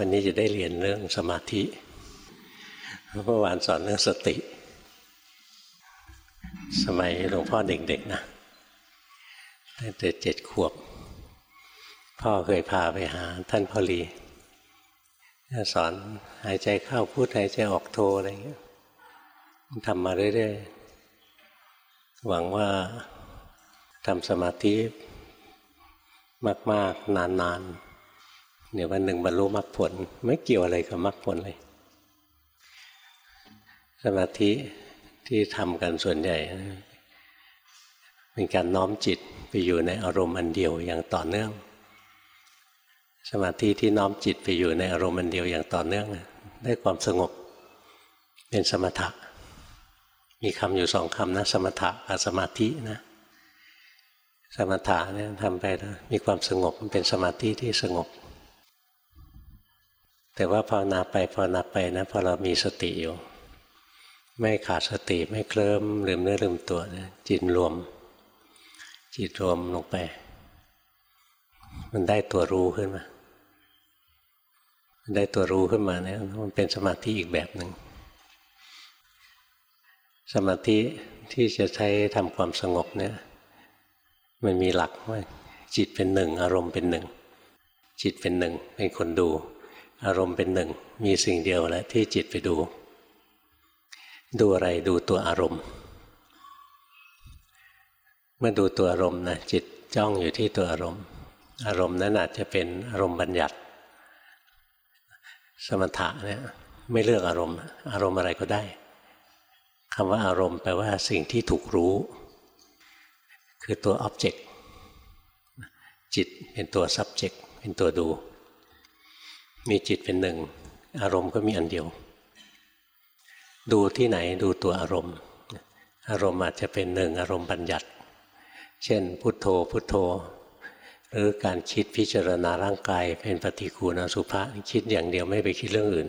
วันนี้จะได้เรียนเรื่องสมาธิเมื่อวานสอนเรื่องสติ สมัยหลวงพ่อเด็กๆนะตั้งแต่เจ็ดขวบ พ่อเคยพาไปหาท่านพอลีสอนหายใจเข้าพูดหายใจออกโทอะไรอย่างเงี้ยทำมาเรื่อยๆ หวังว่าทำสมาธิมากๆนานๆ เดี๋ยววันหนึ่งบรรลุมรรคผล ไม่เกี่ยวอะไรกับมรรคผลเลย สมาธิที่ทำกันส่วนใหญ่เป็นการน้อมจิตไปอยู่ในอารมณ์อันเดียวอย่างต่อเนื่อง สมาธิที่น้อมจิตไปอยู่ในอารมณ์อันเดียวอย่างต่อเนื่องได้ความสงบเป็นสมถะ มีคำอยู่สองคำนะ สมถะกับสมาธินะ สมถะเนี่ยทำไปแล้วมีความสงบมันเป็นสมาธิที่สงบ แต่ว่าภาวนาไปภาวนาไปนะพอเรามีสติอยู่ ไม่ขาดสติไม่เคลิ้มลืมเนื้อลืมตัวนะจิตรวม จิตรวมลงไป มันได้ตัวรู้ขึ้นมาได้ตัวรู้ขึ้นมาเนี่ยมันเป็นสมาธิอีกแบบหนึ่งสมาธิที่จะใช้ทำความสงบเนี่ย มันมีหลักว่าจิตเป็นหนึ่ง อารมณ์เป็นหนึ่ง จิตเป็นหนึ่งเป็นคนดู อารมณ์เป็นหนึ่ง มีสิ่งเดียวแล้วที่จิตไปดู ดูอะไรดูตัวอารมณ์ เมื่อดูตัวอารมณ์นะจิตจ้องอยู่ที่ตัวอารมณ์ อารมณ์นั้นอาจจะเป็นอารมณ์บัญญัติ สมถะเนี่ยไม่เลือกอารมณ์ อารมณ์อะไรก็ได้คำว่าอารมณ์แปลว่าสิ่งที่ถูกรู้ คือตัว object จิตเป็นตัว subject เป็นตัวดู มีจิตเป็นหนึ่ง อารมณ์ก็มีอันเดียว ดูที่ไหนดูตัวอารมณ์ อารมณ์อาจจะเป็นหนึ่งอารมณ์บัญญัติ เช่น พุทโธพุทโธ หรือการคิดพิจารณาร่างกาย เป็นปฏิคูณสุภาคิดอย่างเดียวไม่ไปคิดเรื่องอื่น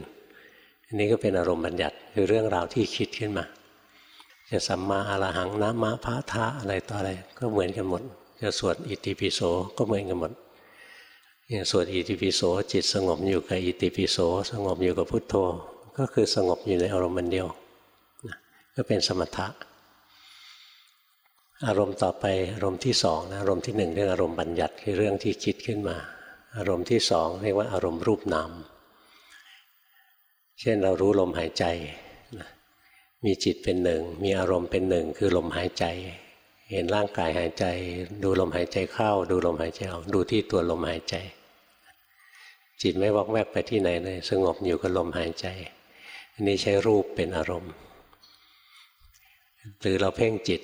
อันนี้ก็เป็นอารมณ์บัญญัติคือเรื่องราวที่คิดขึ้นมา จะสัมมาอรหังนะมะพระทะอะไรต่ออะไร ก็เหมือนกันหมด จะสวดอิติปิโสก็เหมือนกันหมด อย่างสวดอิติปิโสจิตสงบอยู่กับอิติปิโสสงบอยู่กับพุทโธ ก็คือสงบอยู่ในอารมณ์เดียวก็เป็นสมถะ อารมณ์ต่อไปอารมณ์ที่สองนะอารมณ์ที่หนึ่งเรื่องอารมณ์บัญญัติคือเรื่องที่คิดขึ้นมา อารมณ์ที่สองเรียกว่าอารมณ์รูปนามเช่นเรารู้ลมหายใจ มีจิตเป็นหนึ่ง มีอารมณ์เป็นหนึ่งคือลมหายใจ เห็นร่างกายหายใจ ดูลมหายใจเข้า ดูลมหายใจออกดูที่ตัวลมหายใจ จิตไม่วอกแวกไปที่ไหนเลยสงบอยู่กับลมหายใจ อันนี้ใช้รูปเป็นอารมณ์ หรือเราเพ่งจิต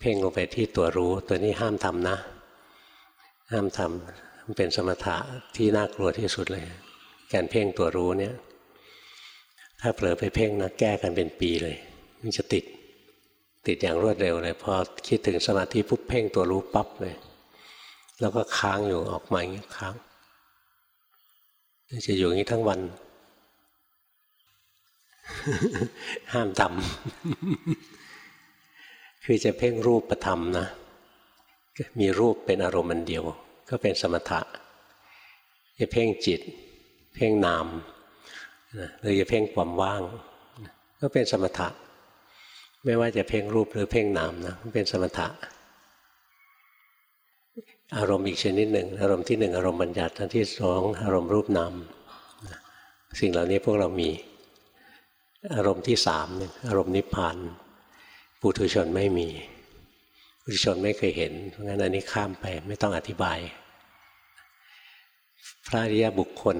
เพ่งลงไปที่ตัวรู้ตัวนี้ห้ามทำนะ ห้ามทำมันเป็นสมถะที่น่ากลัวที่สุดเลย การเพ่งตัวรู้เนี่ย ถ้าเผลอไปเพ่งนะแก้กันเป็นปีเลย มันจะติด ติดอย่างรวดเร็วเลยพอคิดถึงสมาธิปุ๊บเพ่งตัวรู้ปั๊บเลย แล้วก็ค้างอยู่ออกมาอย่างนี้ค้างจะอยู่อย่างนี้ทั้งวัน ห้ามทำคือจะเพ่งรูปประธรรมนะมีรูปเป็นอารมณ์อันเดียว ก็เป็นสมถะจะเพ่งจิต เพ่งนามหรือจะเพ่งความว่าง ก็เป็นสมถะ ไม่ว่าจะเพ่งรูปหรือเพ่งนามนะเป็นสมถะ อารมณ์อีกชนิดหนึ่ง อารมณ์ที่หนึ่งอารมณ์บัญญัติอันที่สองอารมณ์รูปนามสิ่งเหล่านี้พวกเรามี อารมณ์ที่สามอารมณ์นิพพานปุถุชนไม่มีปุถุชนไม่เคยเห็น เพราะงั้นอันนี้ข้ามไปไม่ต้องอธิบาย พระอริยบุคคล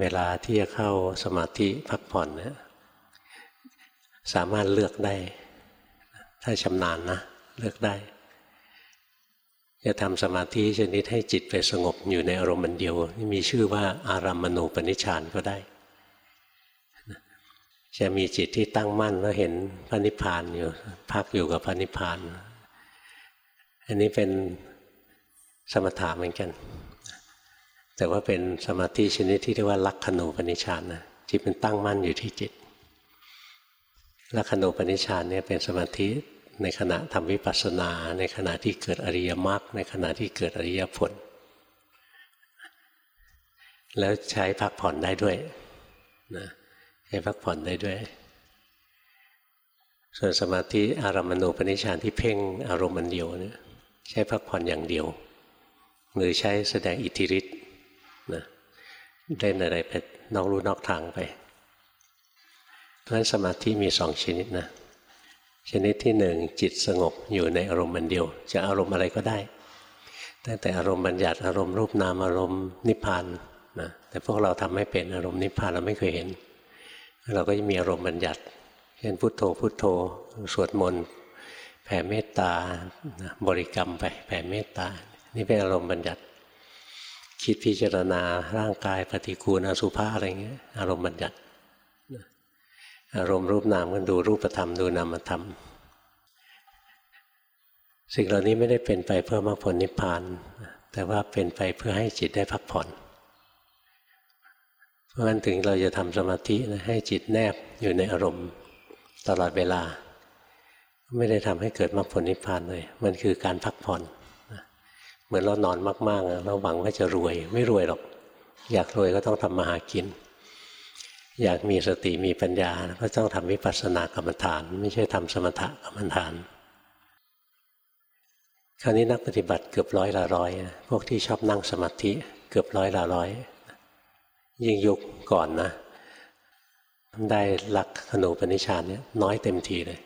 เวลาที่จะเข้าสมาธิพักผ่อนเนี่ยสามารถเลือกได้ ถ้าชำนาญนะเลือกได้จะทำสมาธิชนิดให้จิตไปสงบอยู่ในอารมณ์เดียว มีชื่อว่าอารัมมณูปนิชานก็ได้ จะมีจิตที่ตั้งมั่นแล้วเห็นพระนิพพานอยู่ พักอยู่กับพระนิพพาน อันนี้เป็นสมถะเหมือนกัน แต่ว่าเป็นสมาธิชนิดที่เรียกว่าลักขณูปนิชานนะจิตมันตั้งมั่นอยู่ที่จิตลักขณูปนิชานเนี่ยเป็นสมาธิ ในขณะทำวิปัสสนา ในขณะที่เกิดอริยมรรคในขณะที่เกิดอริยผล แล้วใช้พักผ่อนได้ด้วยนะใช้พักผ่อนได้ด้วย ส่วนสมาธิอารามณูปนิชานที่เพ่งอารมณ์มันเดียวเนี่ยใช้พักผ่อนอย่างเดียว หรือใช้แสดงอิทธิฤทธิ์นะเล่นอะไรไปนอกรู้นอกทางไปเพราะฉะนั้นสมาธิมีสองชนิดนะ ชนิดที่หนึ่งจิตสงบอยู่ในอารมณ์มันเดียว จะอารมณ์อะไรก็ได้ ตั้งแต่อารมณ์บัญญัติอารมณ์รูปนามอารมณ์นิพพานนะแต่พวกเราทำไม่เป็นอารมณ์นิพพานเราไม่เคยเห็น เราก็จะมีอารมณ์บัญญัติ เช่นพุทโธพุทโธ สวดมนต์แผ่เมตตาบริกรรมไปแผ่เมตตา นี่เป็นอารมณ์บัญญัติ คิดพิจารณาร่างกายปฏิกูลอสุภะอะไรเงี้ยอารมณ์บัญญัติ อารมณ์รูปนามกันดูรูปธรรมดูนามธรรม สิ่งเหล่านี้ไม่ได้เป็นไปเพื่อมรรคผลนิพพาน แต่ว่าเป็นไปเพื่อให้จิตได้พักผ่อน เพราะฉะนั้นถึงเราจะทำสมาธินะให้จิตแนบอยู่ในอารมณ์ตลอดเวลา ไม่ได้ทำให้เกิดมรรคผลนิพพานเลย มันคือการพักผ่อน เหมือนเรานอนมากๆเราหวังว่าจะรวย ไม่รวยหรอก อยากรวยก็ต้องทำมาหากิน อยากมีสติมีปัญญา ก็ต้องทำวิปัสสนากรรมฐาน ไม่ใช่ทำสมถกรรมฐาน คราวนี้นักปฏิบัติเกือบร้อยละร้อยพวกที่ชอบนั่งสมาธิเกือบร้อยละร้อย ยิ่งยุคก่อนนะ ได้ลักขนูปนิชานเนี่ยน้อยเต็มทีเลย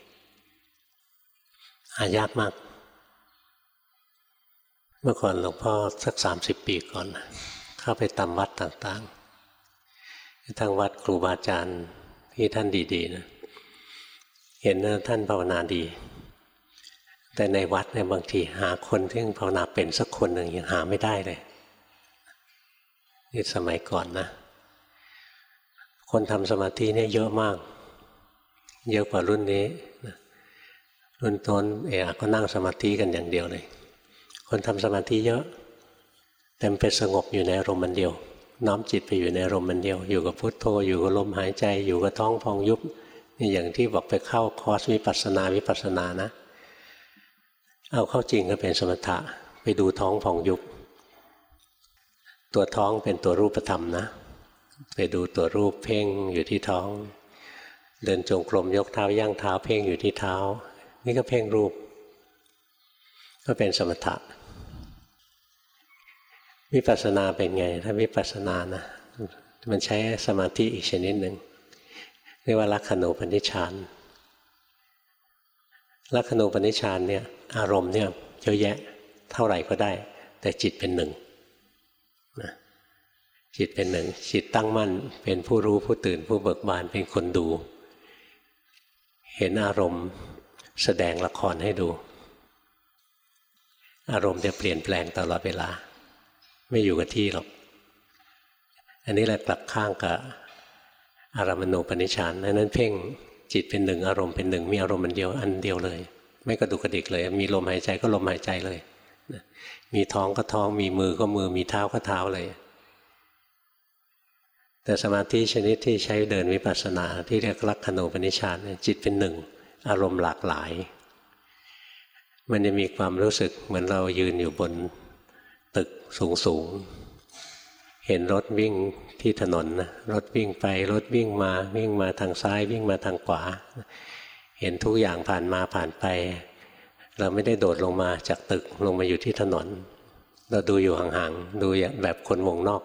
หายากมาก เมื่อก่อนหลวงพ่อสักสามสิบปีก่อน เข้าไปตามวัดต่าง ทางวัดครูบาอาจารย์ที่ท่านดีๆนะเห็นนะท่านภาวนาดี แต่ในวัดเนี่ยบางทีหาคนที่ภาวนาเป็นสักคนหนึ่งยังหาไม่ได้เลยนี่สมัยก่อนนะ คนทำสมาธิเนี่ยเยอะมาก เยอะกว่ารุ่นนี้รุ่นต้นเอะก็นั่งสมาธิกันอย่างเดียวเลย คนทำสมาธิเยอะแต่เป็นสงบอยู่ในอารมณ์มันเดียว น้อมจิตไปอยู่ในลมมันเดียว อยู่กับพุทโธ อยู่กับลมหายใจ อยู่กับท้องพองยุบนี่อย่างที่บอกไปเข้าคอร์สวิปัสนาวิปัสนานะ เอาเข้าจริงก็เป็นสมถะ ไปดูท้องพองยุบ ตัวท้องเป็นตัวรูปธรรมนะ ไปดูตัวรูปเพ่งอยู่ที่ท้อง เดินจงกรมยกเท้าย่างเท้าเพ่งอยู่ที่เท้า นี่ก็เพ่งรูป ก็เป็นสมถะ วิปัสสนาเป็นไง ถ้าวิปัสสนานะมันใช้สมาธิอีกชนิดหนึ่งเรียกว่าลักขณูปนิชานลักขณูปนิชานเนี่ยอารมณ์เนี่ยเยอะแยะเท่าไหร่ก็ได้ แต่จิตเป็นหนึ่งนะจิตเป็นหนึ่ง จิตตั้งมั่น เป็นผู้รู้ผู้ตื่นผู้เบิกบานเป็นคนดู เห็นอารมณ์แสดงละครให้ดู อารมณ์จะเปลี่ยนแปลงตลอดเวลา ไม่อยู่กับที่หรอก อันนี้แหละกลับข้างกับอารามณูปนิชานนั้นเพ่งจิตเป็นหนึ่งอารมณ์เป็นหนึ่งมีอารมณ์มันเดียวอันเดียวเลย ไม่กระดุกกระดิกเลย มีลมหายใจก็ลมหายใจเลยมีท้องก็ท้องมีมือก็มือมีเท้าก็เท้าเลย แต่สมาธิชนิดที่ใช้เดินวิปัสสนาที่เรียกลักขณูปนิชานจิตเป็นหนึ่ง อารมณ์หลากหลาย มันจะมีความรู้สึกเหมือนเรายืนอยู่บน ตึกสูงสูงเห็นรถวิ่งที่ถนนนะรถวิ่งไปรถวิ่งมาวิ่งมาทางซ้ายวิ่งมาทางขวา เห็นทุกอย่างผ่านมาผ่านไป เราไม่ได้โดดลงมาจากตึกลงมาอยู่ที่ถนน เราดูอยู่ห่างๆดูแบบคนวงนอก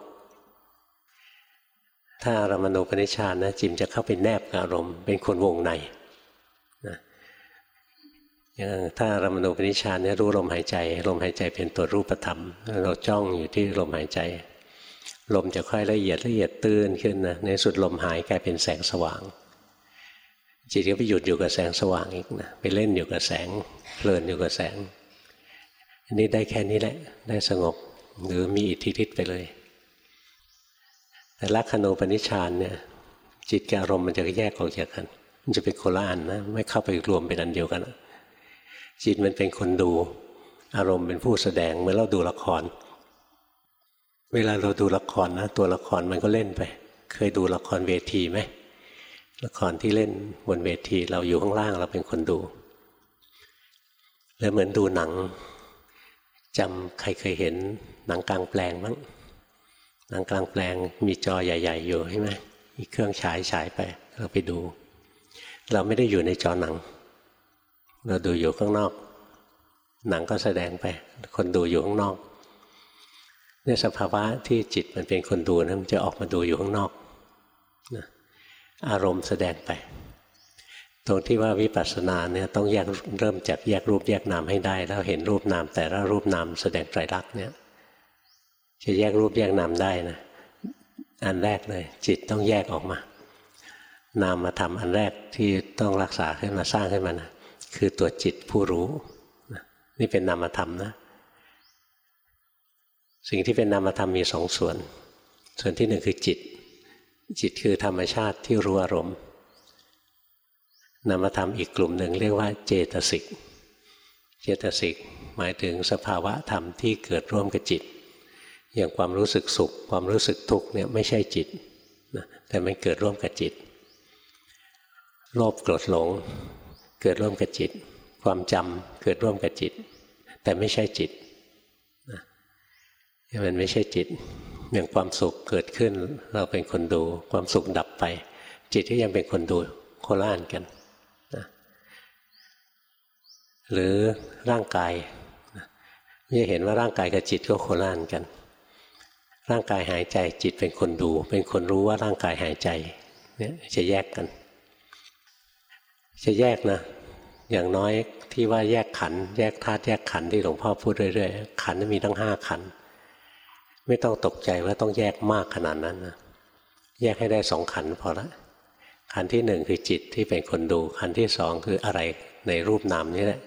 ถ้าอารมณูปนิชานนะจิมจะเข้าไปแนบกับอารมณ์เป็นคนวงใน ถ้ารมณูปนิชานเนี่ยรู้ลมหายใจ ลมหายใจเป็นตัวรูปธรรม เราจ้องอยู่ที่ลมหายใจ ลมจะค่อยละเอียดละเอียดตื้นขึ้นนะในสุดลมหายกลายเป็นแสงสว่าง จิตก็ไปหยุดอยู่กับแสงสว่างอีกนะไปเล่นอยู่กับแสงเพลินอยู่กับแสงอันนี้ได้แค่นี้แหละ ได้สงบหรือมีอิทธิฤทธิ์ไปเลย แต่ลักขณูปนิชานเนี่ยจิตกับอารมณ์มันจะแยกออกจากกัน มันจะเป็นโคละอันนะไม่เข้าไปรวมเป็นอันเดียวกันนะ จิตมันเป็นคนดู อารมณ์เป็นผู้แสดงเมื่อเราดูละคร เวลาเราดูละครนะ ตัวละครมันก็เล่นไป เคยดูละครเวทีไหมละครที่เล่นบนเวทีเราอยู่ข้างล่างเราเป็นคนดู แล้วเหมือนดูหนังจำใครเคยเห็นหนังกลางแปลงมั้งหนังกลางแปลงมีจอใหญ่ ๆ อยู่ใช่ไหมมีเครื่องฉายฉายไป เราไปดู เราไม่ได้อยู่ในจอหนัง เราดูอยู่ข้างนอก หนังก็แสดงไป คนดูอยู่ข้างนอกเนี่ยสภาวะที่จิตมันเป็นคนดูนะมันจะออกมาดูอยู่ข้างนอกนะอารมณ์แสดงไป ตรงที่ว่าวิปัสสนาเนี่ยต้องแยกเริ่มจากแยกรูปแยกนามให้ได้ แล้วเห็นรูปนามแต่ละรูปนามแสดงไตรลักษณ์เนี่ยจะแยกรูปแยกนามได้นะอันแรกเลย จิตต้องแยกออกมา นามมาทำอันแรกที่ต้องรักษาขึ้นมาสร้างขึ้นมานะ คือตัวจิตผู้รู้ นี่เป็นนามธรรมนะ สิ่งที่เป็นนามธรรมมีสองส่วน ส่วนที่หนึ่งคือจิต จิตคือธรรมชาติที่รู้อารมณ์นามธรรมอีกกลุ่มหนึ่งเรียกว่าเจตสิก เจตสิกหมายถึงสภาวะธรรมที่เกิดร่วมกับจิต อย่างความรู้สึกสุข ความรู้สึกทุกข์เนี่ยไม่ใช่จิตนะแต่มันเกิดร่วมกับจิต โลภโกรธหลง เกิดร่วมกับจิต ความจำเกิดร่วมกับจิต แต่ไม่ใช่จิตมันไม่ใช่จิตอย่างความสุขเกิดขึ้น เราเป็นคนดู ความสุขดับไป จิตก็ยังเป็นคนดูโคล่านกันนะหรือร่างกายจะเห็นว่าร่างกายกับจิตก็โคล่านกัน ร่างกายหายใจจิตเป็นคนดู เป็นคนรู้ว่าร่างกายหายใจเนี่ยจะแยกกัน จะแยกนะ อย่างน้อยที่ว่าแยกขัน แยกธาตุแยกขันที่หลวงพ่อพูดเรื่อยๆขันมีตั้งห้าขัน ไม่ต้องตกใจว่าต้องแยกมากขนาดนั้นนะแยกให้ได้สองขันพอละขันที่หนึ่งคือจิตที่เป็นคนดู ขันที่สองคืออะไรในรูปนามนี้แหละ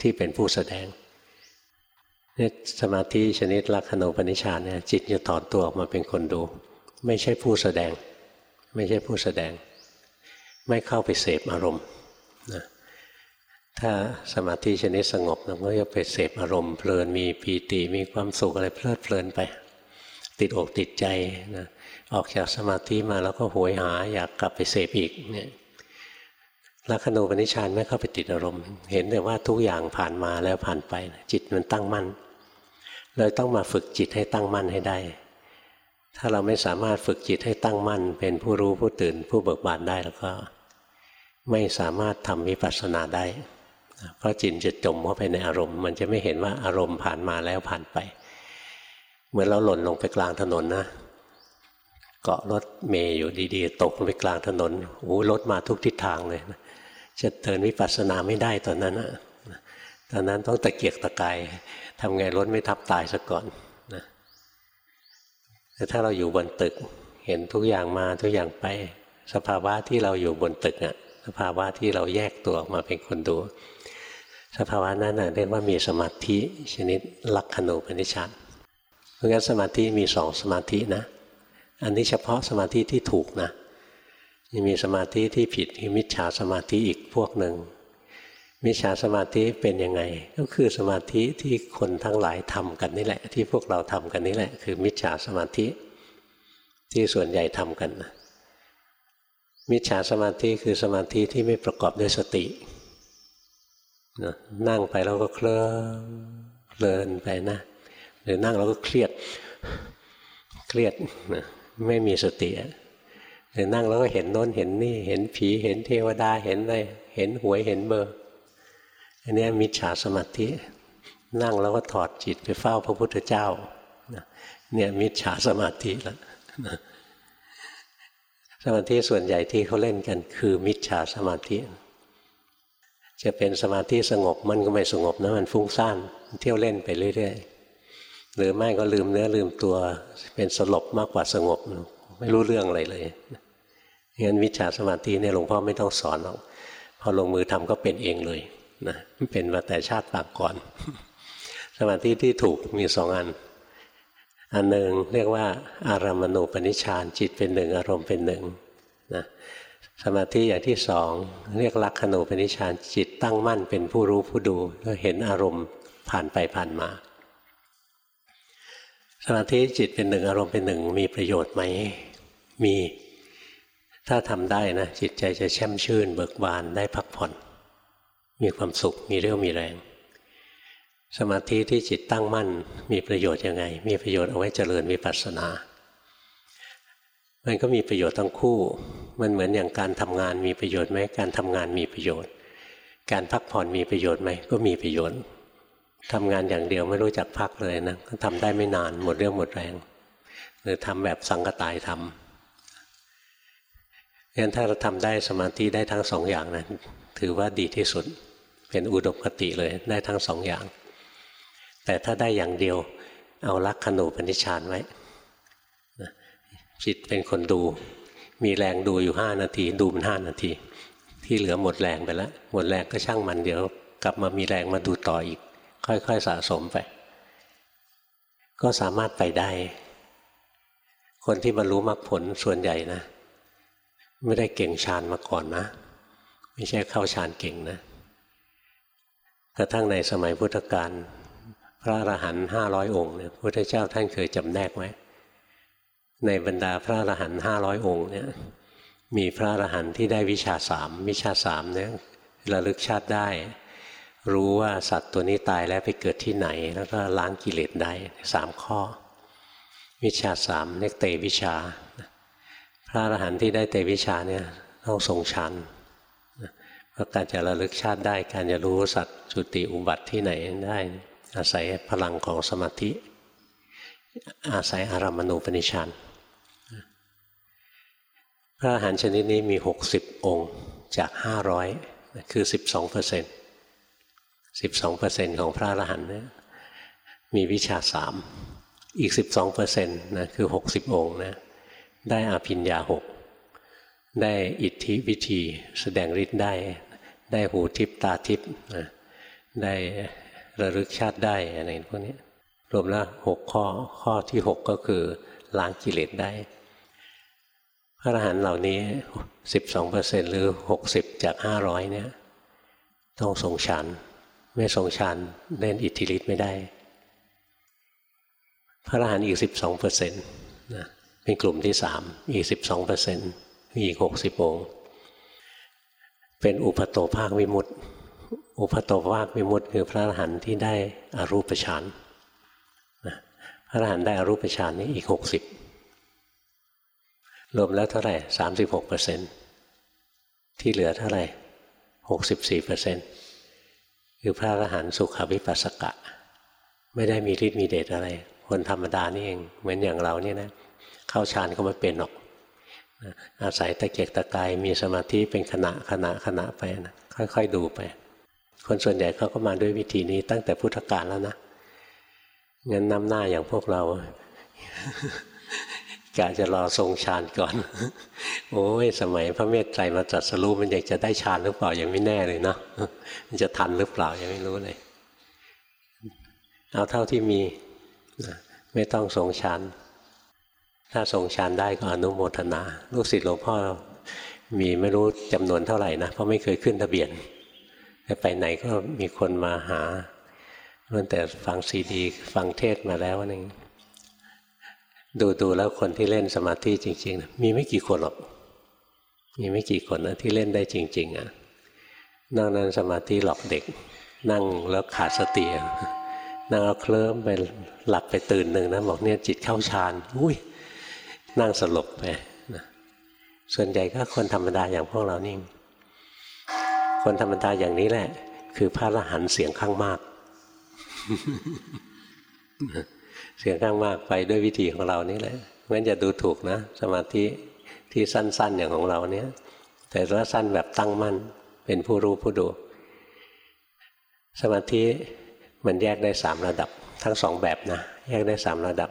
ที่เป็นผู้แสดงเนี่ยสมาธิชนิดลักขณูปนิชานเนี่ยจิตจะถอนตัวออกมาเป็นคนดู ไม่ใช่ผู้แสดง ไม่ใช่ผู้แสดง ไม่เข้าไปเสพอารมณ์ นะถ้าสมาธิชนิดสงบเราก็จะไปเสพอารมณ์เพลินมีปีติมีความสุขอะไรเพลิดเพลินไป ติดอกติดใจนะออกจากสมาธิมาแล้วก็หวยหาอยากกลับไปเสพอีกเนี่ยลักขณูปนิชานไม่เข้าไปติดอารมณ์ เห็นแต่ว่าทุกอย่างผ่านมาแล้วผ่านไป จิตมันตั้งมั่นเลยต้องมาฝึกจิตให้ตั้งมั่นให้ได้ ถ้าเราไม่สามารถฝึกจิตให้ตั้งมั่น เป็นผู้รู้ผู้ตื่นผู้เบิกบานได้แล้วก็ ไม่สามารถทำวิปัสสนาได้ เพราะจิตจะจมเข้าไปในอารมณ์ มันจะไม่เห็นว่าอารมณ์ผ่านมาแล้วผ่านไป เหมือนเราหล่นลงไปกลางถนนนะเกาะรถเมย์อยู่ดีๆ ตกลงไปกลางถนนโอ้รถมาทุกทิศทางเลยนะจะเดินวิปัสสนาไม่ได้ตอนนั้นนะตอนนั้นต้องตะเกียกตะกายทำไงรถไม่ทับตายซะก่อนนะแต่ถ้าเราอยู่บนตึก เห็นทุกอย่างมาทุกอย่างไป สภาวะที่เราอยู่บนตึกอะ สภาวะที่เราแยกตัวออกมาเป็นคนดู สภาวะนั้นเรียกว่ามีสมาธิชนิดลักขณูปนิชฌานราะงั้นสมาธิมีสองสมาธินะ อันนี้เฉพาะสมาธิที่ถูกนะยังมีสมาธิที่ผิดคือมิจฉาสมาธิอีกพวกหนึ่งมิจฉาสมาธิเป็นยังไง ก็คือสมาธิที่คนทั้งหลายทำกันนี่แหละ ที่พวกเราทำกันนี่แหละ คือมิจฉาสมาธิที่ส่วนใหญ่ทำกันนะ มิจฉาสมาธิคือสมาธิที่ไม่ประกอบด้วยสตินั่งไปแล้วก็เคลิ้มเพลินไปนะหรือนั่งแล้วก็เครียดเครียดนะไม่มีสติหรือนั่งแล้วก็เห็นโน้นเห็นนี่ เห็นผีเห็นเทวดาเห็นอะไรเห็นหวยเห็นเบอร์อันนี้มิจฉาสมาธิ นั่งแล้วก็ถอดจิตไปเฝ้าพระพุทธเจ้าเนี่ยมิจฉาสมาธิแล้ว สมาธิส่วนใหญ่ที่เขาเล่นกันคือมิจฉาสมาธิ จะเป็นสมาธิสงบมันก็ไม่สงบนะมันฟุ้งซ่านเที่ยวเล่นไปเรื่อยๆหรือไม่ก็ลืมเนื้อลืมตัว เป็นสลบมากกว่าสงบ ไม่รู้เรื่องอะไรเลยงั้นวิชาสมาธิเนี่ยหลวงพ่อไม่ต้องสอนหรอกพอลงมือทำก็เป็นเองเลยนะเป็นมาแต่ชาติปากก่อน สมาธิที่ถูกมีสองอัน อันหนึ่งเรียกว่าอารามณูปนิชานจิตเป็นหนึ่ง อารมณ์เป็นหนึ่งนะสมาธิอย่างที่สองเรียกลักขณูปนิชานจิตตั้งมั่นเป็นผู้รู้ผู้ดูแล้วเห็นอารมณ์ผ่านไปผ่านมา สมาธิจิตเป็นหนึ่งอารมณ์เป็นหนึ่งมีประโยชน์ไหมมี ถ้าทำได้นะจิตใจจะแช่มชื่น เบิกบานได้พักผ่อน มีความสุขมีเรี่ยวมีแรง สมาธิที่จิตตั้งมั่น มีประโยชน์ยังไง มีประโยชน์เอาไว้เจริญวิปัสสนา มันก็มีประโยชน์ทั้งคู่ มันเหมือนอย่างการทำงานมีประโยชน์ไหมการทำงานมีประโยชน์ การพักผ่อนมีประโยชน์ไหมก็มีประโยชน์ทำงานอย่างเดียวไม่รู้จักพักเลยนะก็ทำได้ไม่นานหมดเรื่องหมดแรง หรือทำแบบสังกตายทำงั้นถ้าเราทำได้สมาธิได้ทั้งสองอย่างนะถือว่าดีที่สุดเป็นอุดมคติเลยได้ทั้งสองอย่าง แต่ถ้าได้อย่างเดียว เอาลักขณูปนิชานไว้จิตเป็นคนดู มีแรงดูอยู่ห้านาที ดูมันห้านาที ที่เหลือหมดแรงไปแล้ว หมดแรงก็ช่างมันเดี๋ยว กลับมามีแรงมาดูต่ออีก ค่อยๆสะสมไป ก็สามารถไปได้ คนที่บรรลุมรรคผลส่วนใหญ่นะ ไม่ได้เก่งฌานมาก่อนนะ ไม่ใช่เข้าฌานเก่งนะกระทั่งในสมัยพุทธกาล พระอรหันต์ห้าร้อยองค์เนี่ยพระเจ้าท่านเคยจำแนกไว้ ในบรรดาพระอรหันต์ห้าร้อยองค์เนี่ยมีพระอรหันต์ที่ได้วิชาสามวิชาสามเนี่ยระลึกชาติได้ รู้ว่าสัตว์ตัวนี้ตายแล้วไปเกิดที่ไหน แล้วก็ล้างกิเลสได้สามข้อ วิชาสามเรียกเตวิชา พระอรหันต์ที่ได้เตวิชาเนี่ยต้องทรงชันเพราะการจะระลึกชาติได้ การจะรู้สัตว์จุติอุบัติที่ไหนได้ อาศัยพลังของสมาธิ อาศัยอารามณูปนิชานพระอาหารชนิดนี้มีหกสิบองค์จากห้าร้อยคือสิบสองเปอร์เซ็นต์สิบสองเปอร์เซ็นต์ของพระอรหันต์เนี่ยมีวิชาสามอีกสิบสองเปอร์เซ็นต์นะคือหกสิบองค์นะได้อาภิญญาหกได้อิทธิวิธีแสดงฤทธิ์ได้ ได้หูทิพตาทิพได้ ระลึกชาติได้อะไรพวกนี้รวมแล้วหกข้อข้อที่หกก็คือล้างกิเลสได้ พระอรหันต์เหล่านี้สิบสองเปอร์เซ็นหรือหกสิบจากห้าร้อยเนี่ยต้องทรงฌานไม่ทรงฌานเล่นอิทธิฤทธิ์ไม่ได้ พระอรหันต์อีกสิบสองเปอร์เซ็นต์นะเป็นกลุ่มที่สามอีกสิบสองเปอร์เซ็นต์มีอีกหกสิบองค์เป็นอุปโตภาควิมุตติ อุปโตภาควิมุตติคือพระอรหันต์ที่ได้อรูปฌานพระอรหันต์ได้อรูปฌานนี้อีกหกสิบรวมแล้วเท่าไหร่สามสิบหกเปอร์เซ็นที่เหลือเท่าไหร่หกสิบสี่เปอร์เซ็นคือพระอรหันต์สุขวิปัสสกะ ไม่ได้มีฤทธิ์มีเดชอะไร คนธรรมดานี่เอง เหมือนอย่างเราเนี่ยนะ เข้าฌานก็ไม่เป็นหรอกอาศัยตะเกียกตะกายมีสมาธิเป็นขณะขณะขณะไปนะค่อย ๆ ดูไป คนส่วนใหญ่เขาก็มาด้วยวิธีนี้ตั้งแต่พุทธกาลแล้วนะงั้นนำหน้าอย่างพวกเรากะจะรอทรงฌานก่อน โอ้ยสมัยพระเมตไตรมาจัดสรู้มันอยากจะได้ฌานหรือเปล่ายังไม่แน่เลยเนาะมันจะทันหรือเปล่ายังไม่รู้เลย เอาเท่าที่มีไม่ต้องทรงฌานถ้าทรงฌานได้ก็อนุโมทนา ลูกศิษย์หลวงพ่อมีไม่รู้จำนวนเท่าไหร่นะเพราะไม่เคยขึ้นทะเบียน แต่ไปไหนก็มีคนมาหาตั้งแต่ฟังซีดี ฟังเทศมาแล้วนึงดูดูแล้วคนที่เล่นสมาธิจริง ๆ มีไม่กี่คนหรอก มีไม่กี่คนนะที่เล่นได้จริง ๆ อะนอกนั้นสมาธิหลอกเด็ก นั่งแล้วขาดสตินั่งเอาเคลิ้มไปหลับไปตื่นหนึ่งนะบอกเนี่ยจิตเข้าฌานอุ้ยนั่งสลบไปนะส่วนใหญ่ก็คนธรรมดาอย่างพวกเรานี่ คนธรรมดาอย่างนี้แหละ คือพระอรหันต์เสียงข้างมาก เสียงข้างมากไปด้วยวิธีของเรานี่แหละงั้นจะดูถูกนะ สมาธิที่สั้น ๆ อย่างของเราเนี้ยแต่ว่าสั้นแบบตั้งมั่น เป็นผู้รู้ผู้ดู สมาธิมันแยกได้สามระดับทั้งสองแบบนะ แยกได้สามระดับ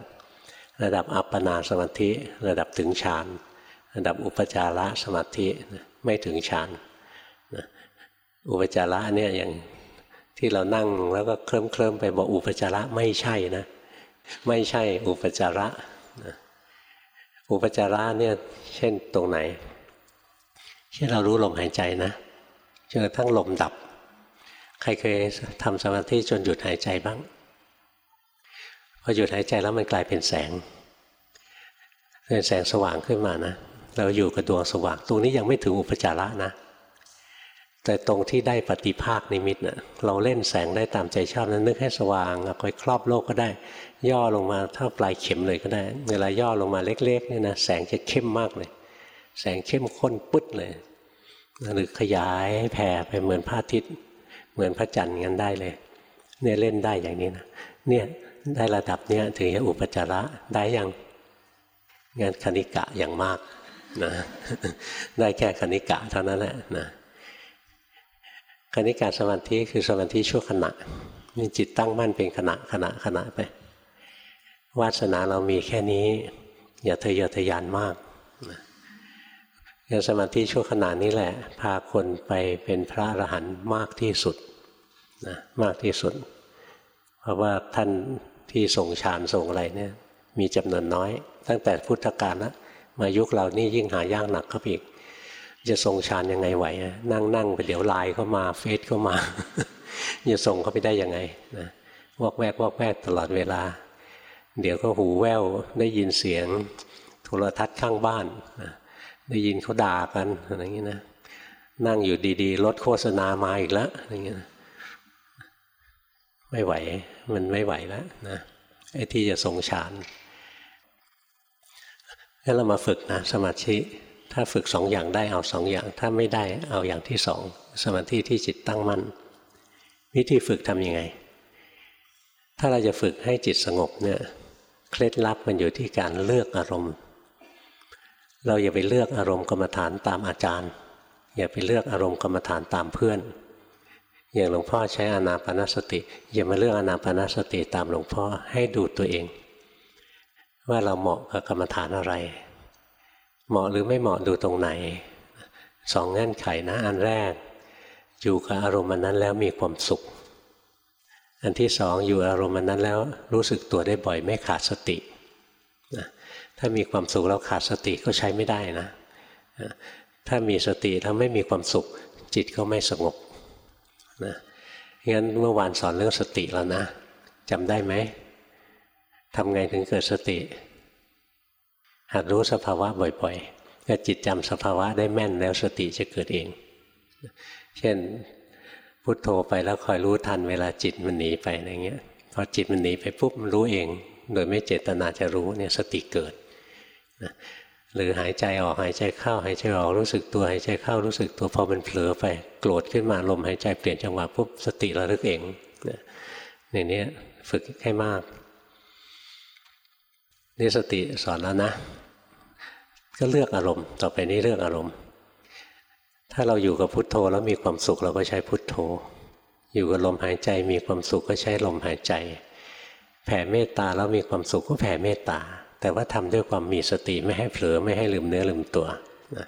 ระดับอัปปนาสมาธิ ระดับถึงฌาน ระดับอุปจาระสมาธิไม่ถึงฌาน อุปจาระเนี่ยอย่างที่เรานั่งแล้วก็เคลิ้มเคลิ้มไปบอกอุปจาระไม่ใช่นะ ไม่ใช่อุปจาระอุปจาระเนี่ยเช่นตรงไหนเช่นเรารู้ลมหายใจนะจนกระทั่งลมดับ ใครเคยทำสมาธิจนหยุดหายใจบ้างพอหยุดหายใจแล้วมันกลายเป็นแสงเป็นแสงสว่างขึ้นมานะ เราอยู่กับดวงสว่าง ตรงนี้ยังไม่ถึงอุปจาระนะ แต่ตรงที่ได้ปฏิภาคนิมิตเนะ่ะเราเล่นแสงได้ตามใจชอบนั้นนึกให้สว่างคอยครอบโลกก็ได้ ย่อลงมาเท่าปลายเข็มเลยก็ได้ เวลาย่อลงมาเล็กๆนี่นะแสงจะเข้มมากเลย แสงเข้มข้นปึ๊ดเลยหรือขยายแผ่ไปเหมือนพระอาทิตย์ เหมือนพระจันทร์งั้นได้เลย เนี่ยเล่นได้อย่างนี้นะเนี่ยได้ระดับเนี้ยถึงจะอุปจาระได้ยังงานคณิกะอย่างมากนะได้แค่คณิกะเท่านั้นแหละนะ คณิกาสมาธิคือสมาธิชั่วขณะมีจิตตั้งมั่นเป็นขณะขณะขณะไปวาสนาเรามีแค่นี้ อย่าทะเยอทะยานมากอย่างสมาธิชั่วขณะนี้แหละ พาคนไปเป็นพระอรหันต์มากที่สุดนะมากที่สุด เพราะว่าท่านที่ส่งฌานส่งอะไรเนี่ย มีจำนวนน้อย ตั้งแต่พุทธกาลนะมายุคเรานี่ยิ่งหายากหนักเข้าไปอีก จะส่งฌานยังไงไหวนั่งนั่งไปเดี๋ยวไลน์เข้ามาเฟซเข้ามาจะส่งเขาไปได้ยังไงนะวอกแวกวอกแวกตลอดเวลา เดี๋ยวก็หูแว่วได้ยินเสียงโทรทัศน์ข้างบ้านนะได้ยินเขาด่ากันอะไรอย่างนี้นะนั่งอยู่ดีๆรถโฆษณามาอีกแล้วอย่างเงี้ยไม่ไหว มันไม่ไหวแล้วนะไอ้ที่จะทรงฌานงั้นเรามาฝึกนะสมาธิ ถ้าฝึกสองอย่างได้เอาสองอย่าง ถ้าไม่ได้เอาอย่างที่สองสมาธิที่จิตตั้งมั่น วิธีฝึกทำยังไง ถ้าเราจะฝึกให้จิตสงบเนี่ยเคล็ดลับมันอยู่ที่การเลือกอารมณ์ เราอย่าไปเลือกอารมณ์กรรมฐานตามอาจารย์ อย่าไปเลือกอารมณ์กรรมฐานตามเพื่อน อย่างหลวงพ่อใช้อนาปนสติ อย่ามาเลือกอนาปนสติตามหลวงพ่อให้ดูตัวเอง ว่าเราเหมาะกับกรรมฐานอะไร เหมาะหรือไม่เหมาะดูตรงไหนสองเงื่อนไขนะอันแรก อยู่กับอารมณ์นั้นแล้วมีความสุข อันที่สองอยู่อารมณ์นั้นแล้วรู้สึกตัวได้บ่อยไม่ขาดสตินะถ้ามีความสุขแล้วขาดสติก็ใช้ไม่ได้นะถ้ามีสติแล้วไม่มีความสุข จิตก็ไม่สงบนะงั้นเมื่อวานสอนเรื่องสติแล้วนะจำได้ไหมทำไงถึงเกิดสติ หัดรู้สภาวะบ่อยๆถ้าจิตจำสภาวะได้แม่นแล้วสติจะเกิดเอง เช่นพุโทโธไปแล้วคอยรู้ทันเวลาจิตมันหนีไปอะไรเงี้ยพอจิตมันหนีไปปุ๊บมันรู้เอง โดยไม่เจตนาจะรู้เนี่ยสติเกิดนะหรือหายใจออกหายใจเข้าหายใจออกรู้สึกตัวหายใจเข้ารู้สึกตัวพอมันเผลอไปโกรธขึ้นมาลมหายใจเปลี่ยนจังหวะปุ๊บสติระลึกเองในนี้ฝึกให้มาก นี่สติสอนแล้วนะ ก็เลือกอารมณ์ ต่อไปนี้เลือกอารมณ์ ถ้าเราอยู่กับพุทโธแล้วมีความสุขเราก็ใช้พุทโธ อยู่กับลมหายใจมีความสุขก็ใช้ลมหายใจ แผ่เมตตาแล้วมีความสุขก็แผ่เมตตา แต่ว่าทำด้วยความมีสติไม่ให้เผลอไม่ให้ลืมเนื้อลืมตัวนะ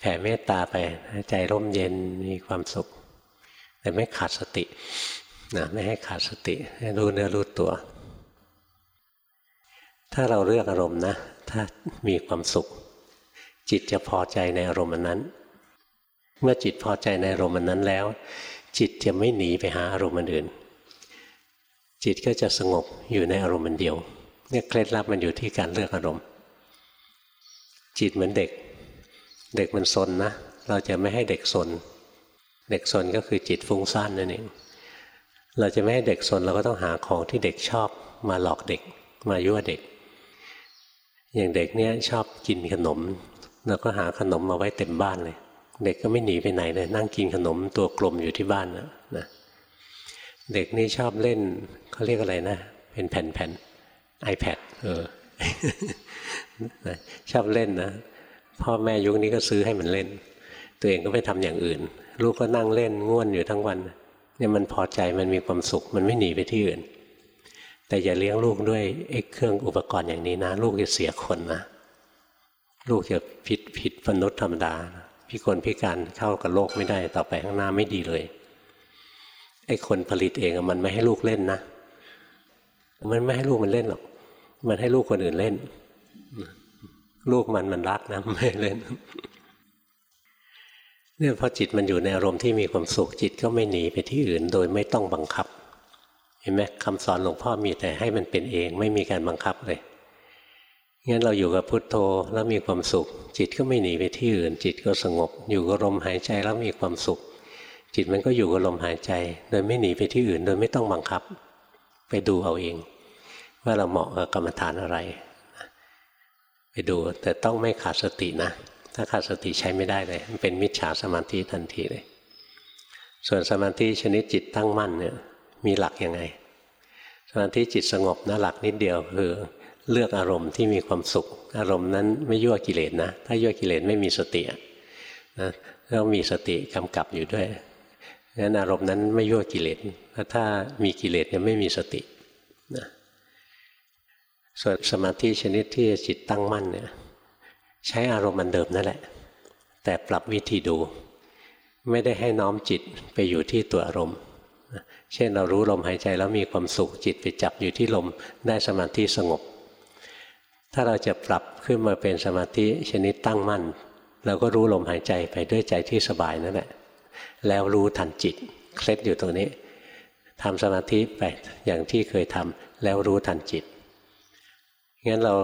แผ่เมตตาไปใจร่มเย็นมีความสุข แต่ไม่ขาดสตินะไม่ให้ขาดสติให้รู้เนื้อรู้ตัว ถ้าเราเลือกอารมณ์นะ ถ้ามีความสุข จิตจะพอใจในอารมณ์นั้น เมื่อจิตพอใจในอารมณ์นั้นแล้ว จิตจะไม่หนีไปหาอารมณ์อื่น จิตก็จะสงบอยู่ในอารมณ์เดียวเนี่ยเคล็ดลับมันอยู่ที่การเลือกอารมณ์ จิตเหมือนเด็ก เด็กมันสนนะ เราจะไม่ให้เด็กสนเด็กสนก็คือจิตฟุ้งซ่านนั่นเองเราจะไม่ให้เด็กสนเราก็ต้องหาของที่เด็กชอบมาหลอกเด็กมายั่วเด็ก อย่างเด็กเนี่ยชอบกินขนมเราก็หาขนมมาไว้เต็มบ้านเลย เด็กก็ไม่หนีไปไหนเลย นั่งกินขนมตัวกลมอยู่ที่บ้านนะนะเด็กนี่ชอบเล่นเขาเรียกอะไรนะ เป็นแผ่นๆ iPad เออชอบเล่นนะ พ่อแม่ยุคนี้ก็ซื้อให้มันเล่น ตัวเองก็ไปทำอย่างอื่น ลูกก็นั่งเล่นง่วนอยู่ทั้งวันเนี่ยมันพอใจมันมีความสุขมันไม่หนีไปที่อื่น แต่อย่าเลี้ยงลูกด้วยไอ้เครื่องอุปกรณ์อย่างนี้นะ ลูกจะเสียคนนะ ลูกจะผิดผิดมนุษย์ธรรมดาพิกลพิการเข้ากับโลกไม่ได้ต่อไปข้างหน้าไม่ดีเลยไอ้คนผลิตเองมันไม่ให้ลูกเล่นนะ มันไม่ให้ลูกมันเล่นหรอก มันให้ลูกคนอื่นเล่น ลูกมันมันรักนะไม่เล่นเนี่ยพอจิตมันอยู่ในอารมณ์ที่มีความสุขจิตก็ไม่หนีไปที่อื่นโดยไม่ต้องบังคับ เห็นไหมคำสอนหลวงพ่อมีแต่ให้มันเป็นเอง ไม่มีการบังคับเลยงั้นเราอยู่กับพุทโธแล้วมีความสุข จิตก็ไม่หนีไปที่อื่น จิตก็สงบ อยู่กับลมหายใจแล้วมีความสุข จิตมันก็อยู่กับลมหายใจ โดยไม่หนีไปที่อื่น โดยไม่ต้องบังคับ ไปดูเอาเอง ว่าเราเหมาะกับกรรมฐานอะไร ไปดูแต่ต้องไม่ขาดสตินะ ถ้าขาดสติใช้ไม่ได้เลยมันเป็นมิจฉาสมาธิทันทีเลย ส่วนสมาธิชนิดจิตตั้งมั่นเนี่ย มีหลักยังไงสมาธิจิตสงบนะหลักนิดเดียวคือเลือกอารมณ์ที่มีความสุข อารมณ์นั้นไม่ยั่วกิเลสนะ ถ้ายั่วกิเลสไม่มีสตินะต้องมีสติกำกับอยู่ด้วยงั้นอารมณ์นั้นไม่ยั่วกิเลสถ้ามีกิเลสยังไม่มีสตินะส่วนสมาธิชนิดที่จิตตั้งมั่นเนี่ยใช้อารมณ์มันเดิมนั่นแหละ แต่ปรับวิธีดู ไม่ได้ให้น้อมจิตไปอยู่ที่ตัวอารมณ์ เช่นเรารู้ลมหายใจแล้วมีความสุขจิตไปจับอยู่ที่ลมได้สมาธิสงบ ถ้าเราจะปรับขึ้นมาเป็นสมาธิชนิดตั้งมั่น เราก็รู้ลมหายใจไปด้วยใจที่สบายนั่นแหละแล้วรู้ทันจิตเคล็ดอยู่ตรงนี้ทำสมาธิไปอย่างที่เคยทำแล้วรู้ทันจิตงั้นเรา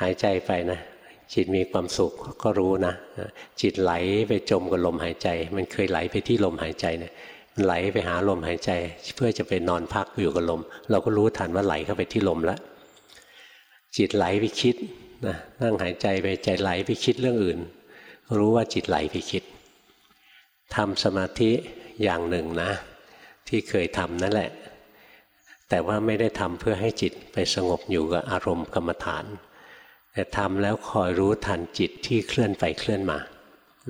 หายใจไปนะจิตมีความสุขก็รู้นะ จิตไหลไปจมกับลมหายใจ มันเคยไหลไปที่ลมหายใจเนี่ย ไหลไปหาลมหายใจ เพื่อจะไปนอนพักอยู่กับลม เราก็รู้ทันว่าไหลเข้าไปที่ลมแล้วจิตไหลไปคิดนะนั่งหายใจไปใจไหลไปคิดเรื่องอื่น รู้ว่าจิตไหลไปคิดทำสมาธิอย่างหนึ่งนะ ที่เคยทำนั่นแหละ แต่ว่าไม่ได้ทำเพื่อให้จิตไปสงบอยู่กับอารมณ์กรรมฐาน แต่ทำแล้วคอยรู้ทันจิตที่เคลื่อนไปเคลื่อนมา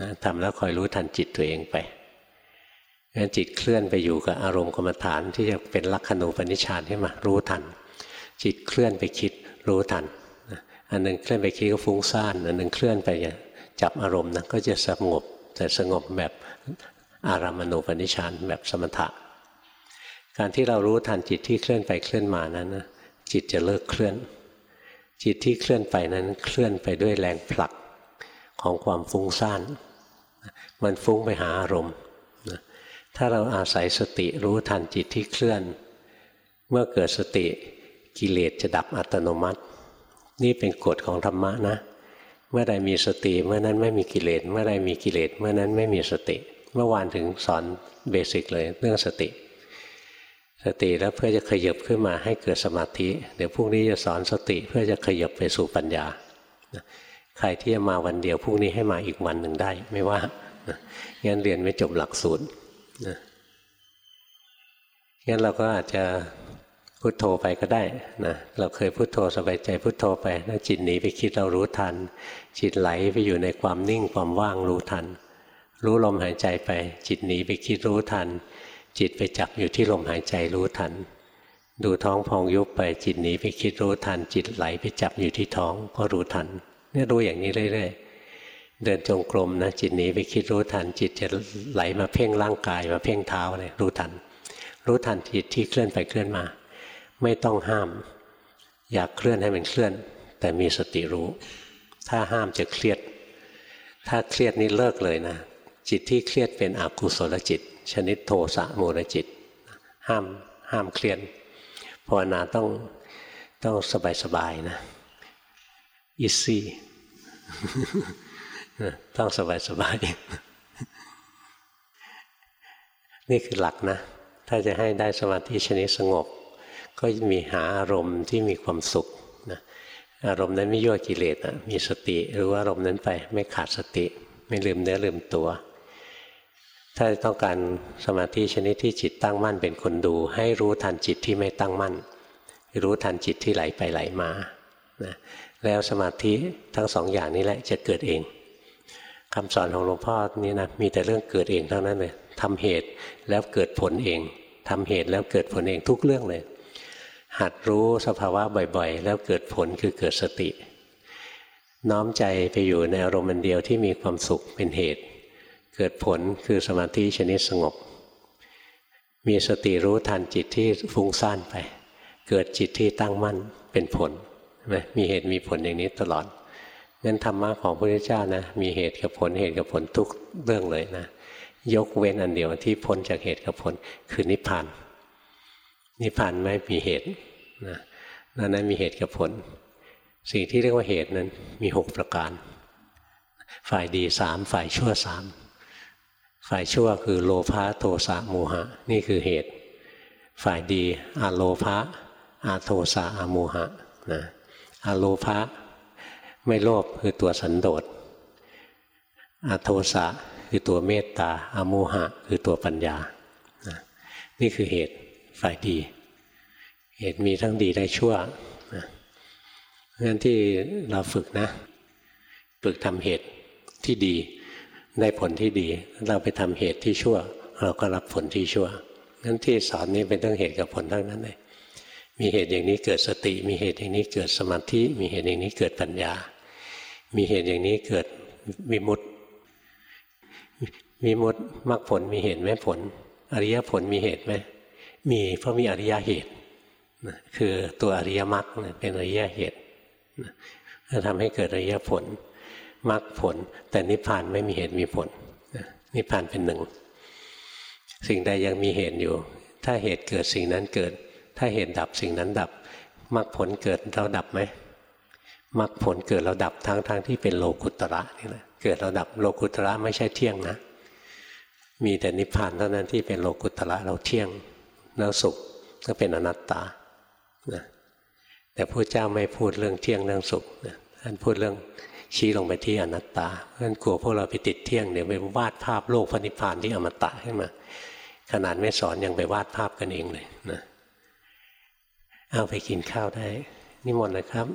นะทำแล้วคอยรู้ทันจิตตัวเองไป งั้นจิตเคลื่อนไปอยู่กับอารมณ์กรรมฐานที่จะเป็นลักขณูปนิชฌานขึ้นมารู้ทัน จิตเคลื่อนไปคิดรู้ทัน อันหนึ่งเคลื่อนไปคิดก็ฟุ้งซ่านอันหนึ่งเคลื่อนไปจับอารมณ์นะก็จะสงบแต่สงบแบบอารามณูปนิชฌานแบบสมถะ การที่เรารู้ทันจิตที่เคลื่อนไปเคลื่อนมานั้นนะจิตจะเลิกเคลื่อน จิตที่เคลื่อนไปนั้นเคลื่อนไปด้วยแรงผลักของความฟุ้งซ่าน มันฟุ้งไปหาอารมณ์ ถ้าเราอาศัยสติรู้ทันจิตที่เคลื่อน เมื่อเกิดสติกิเลสจะดับอัตโนมัติ นี่เป็นกฎของธรรมะนะ เมื่อใดมีสติเมื่อนั้นไม่มีกิเลส เมื่อใดมีกิเลส เมื่อนั้นไม่มีสติ เมื่อวานถึงสอน basic เลยเรื่องสติ สติแล้วเพื่อจะขยับขึ้นมาให้เกิดสมาธิ เดี๋ยวพรุ่งนี้จะสอนสติเพื่อจะขยับไปสู่ปัญญาใครที่จะมาวันเดียวพรุ่งนี้ให้มาอีกวันหนึ่งได้ ไม่ว่างั้นเรียนไม่จบหลักสูตร นะงั้นเราก็อาจจะพุโทโธไปก็ได้นะเราเคยพุโทโธสบายใจพุโทโธไปถ้าจิตหนีไปคิดเรารู้ทัน จิตไหลไปอยู่ในความนิ่งความว่างรู้ทัน รู้ลมหายใจไป จิตหนีไปคิดรู้ทัน จิตไปจับอยู่ที่ลมหายใจรู้ทัน ดูท้องพองยุบไปจิตหนีไปคิดรู้ทัน จิตไหลไปจับอยู่ที่ท้องก็รู้ทันเนี่ยรู้อย่างนี้เรื่อยๆ เดินจงกรมนะจิตหนีไปคิดรู้ทัน จิตจะไหลมาเพ่งร่างกายมาเพ่งเท้าเลยรู้ทัน รู้ทันจิตที่เคลื่อนไปเคลื่อนมา ไม่ต้องห้าม อยากเคลื่อนให้มันเคลื่อน แต่มีสติรู้ ถ้าห้ามจะเครียด ถ้าเครียดนี่เลิกเลยนะ จิตที่เครียดเป็นอกุศลจิต ชนิดโทสะมูลจิต ห้ามห้ามเครียดภาวนาต้องต้องสบายๆนะอิซี่ ต้องสบายสบายนี่คือหลักนะ ถ้าจะให้ได้สมาธิชนิดสงบ ก็มีหาอารมณ์ที่มีความสุขนะอารมณ์นั้นไม่ยั่วกิเลสนะมีสติหรือว่าอารมณ์นั้นไปไม่ขาดสติ ไม่ลืมเนื้อลืมตัว ถ้าต้องการสมาธิชนิดที่จิตตั้งมั่นเป็นคนดู ให้รู้ทันจิตที่ไม่ตั้งมั่น รู้ทันจิตที่ไหลไปไหลมานะแล้วสมาธิทั้งสองอย่างนี้แหละจะเกิดเอง คำสอนของหลวงพ่อนี่นะมีแต่เรื่องเกิดเองเท่านั้นเลยทำเหตุแล้วเกิดผลเองทำเหตุแล้วเกิดผลเองทุกเรื่องเลย หัดรู้สภาวะบ่อยๆ แล้วเกิดผลคือเกิดสติ น้อมใจไปอยู่ในอารมณ์เดียวที่มีความสุขเป็นเหตุ เกิดผลคือสมาธิชนิดสงบ มีสติรู้ทันจิตที่ฟุ้งซ่านไป เกิดจิตที่ตั้งมั่นเป็นผลมีเหตุมีผลอย่างนี้ตลอด งั้นธรรมะของพระพุทธเจ้านะมีเหตุกับผลเหตุกับผลทุกเรื่องเลยนะ ยกเว้นอันเดียวที่พ้นจากเหตุกับผลคือนิพพานนิพพานไม่มีเหตุนะนั่นนั้นมีเหตุกับผล สิ่งที่เรียกว่าเหตุนั้นมีหกประการ ฝ่ายดีสามฝ่ายชั่วสามฝ่ายชั่วคือโลภะโทสะโมหะ นี่คือเหตุ ฝ่ายดีอะโลภะอะโทสะอะโมหะนะอะโลภะ ไม่โลภคือตัวสันโดษอโทสะคือตัวเมตตาอโมหะ คือตัวปัญญา นี่คือเหตุฝ่ายดี เหตุมีทั้งดีและชั่วงั้นที่เราฝึกนะ ฝึกทำเหตุที่ดี ได้ผลที่ดี เราไปทำเหตุที่ชั่ว เราก็รับผลที่ชั่วงั้นที่สอนนี้เป็นเรื่องเหตุกับผลทั้งนั้นเลย มีเหตุอย่างนี้เกิดสติ มีเหตุอย่างนี้เกิดสมาธิ มีเหตุอย่างนี้เกิดปัญญา มีเหตุอย่างนี้เกิดวิมุตติวิมุตติมรรคผลมีเหตุไหมผล อริยผลมีเหตุไหมมีเพราะมีอริยเหตุคือตัวอริยมรรคเป็นอริยเหตุจะทำให้เกิดอริยผลมรรคผล แต่นิพพานไม่มีเหตุมีผลนิพพานเป็นหนึ่ง สิ่งใดยังมีเหตุอยู่ ถ้าเหตุเกิดสิ่งนั้นเกิด ถ้าเหตุดับสิ่งนั้นดับมรรคผลเกิดเราดับไหมมรรคผลเกิดเราดับทั้งทั้งที่เป็นโลกุตระนี่แหละเกิดเราดับโลกุตระไม่ใช่เที่ยงนะ มีแต่นิพพานเท่านั้นที่เป็นโลกุตระเราเที่ยงแล้วสุขก็เป็นอนัตตานะแต่พระเจ้าไม่พูดเรื่องเที่ยงเรื่องสุขนะท่านพูดเรื่องชี้ลงไปที่อนัตตาเพราะฉะนั้นกลัวพวกเราไปติดเที่ยงเดี๋ยวไปวาดภาพโลกพระนิพพานที่อมตะขึ้นมา ขนาดไม่สอนยังไปวาดภาพกันเองเลยนะ เอาไปกินข้าวได้ นิมนต์นะครับ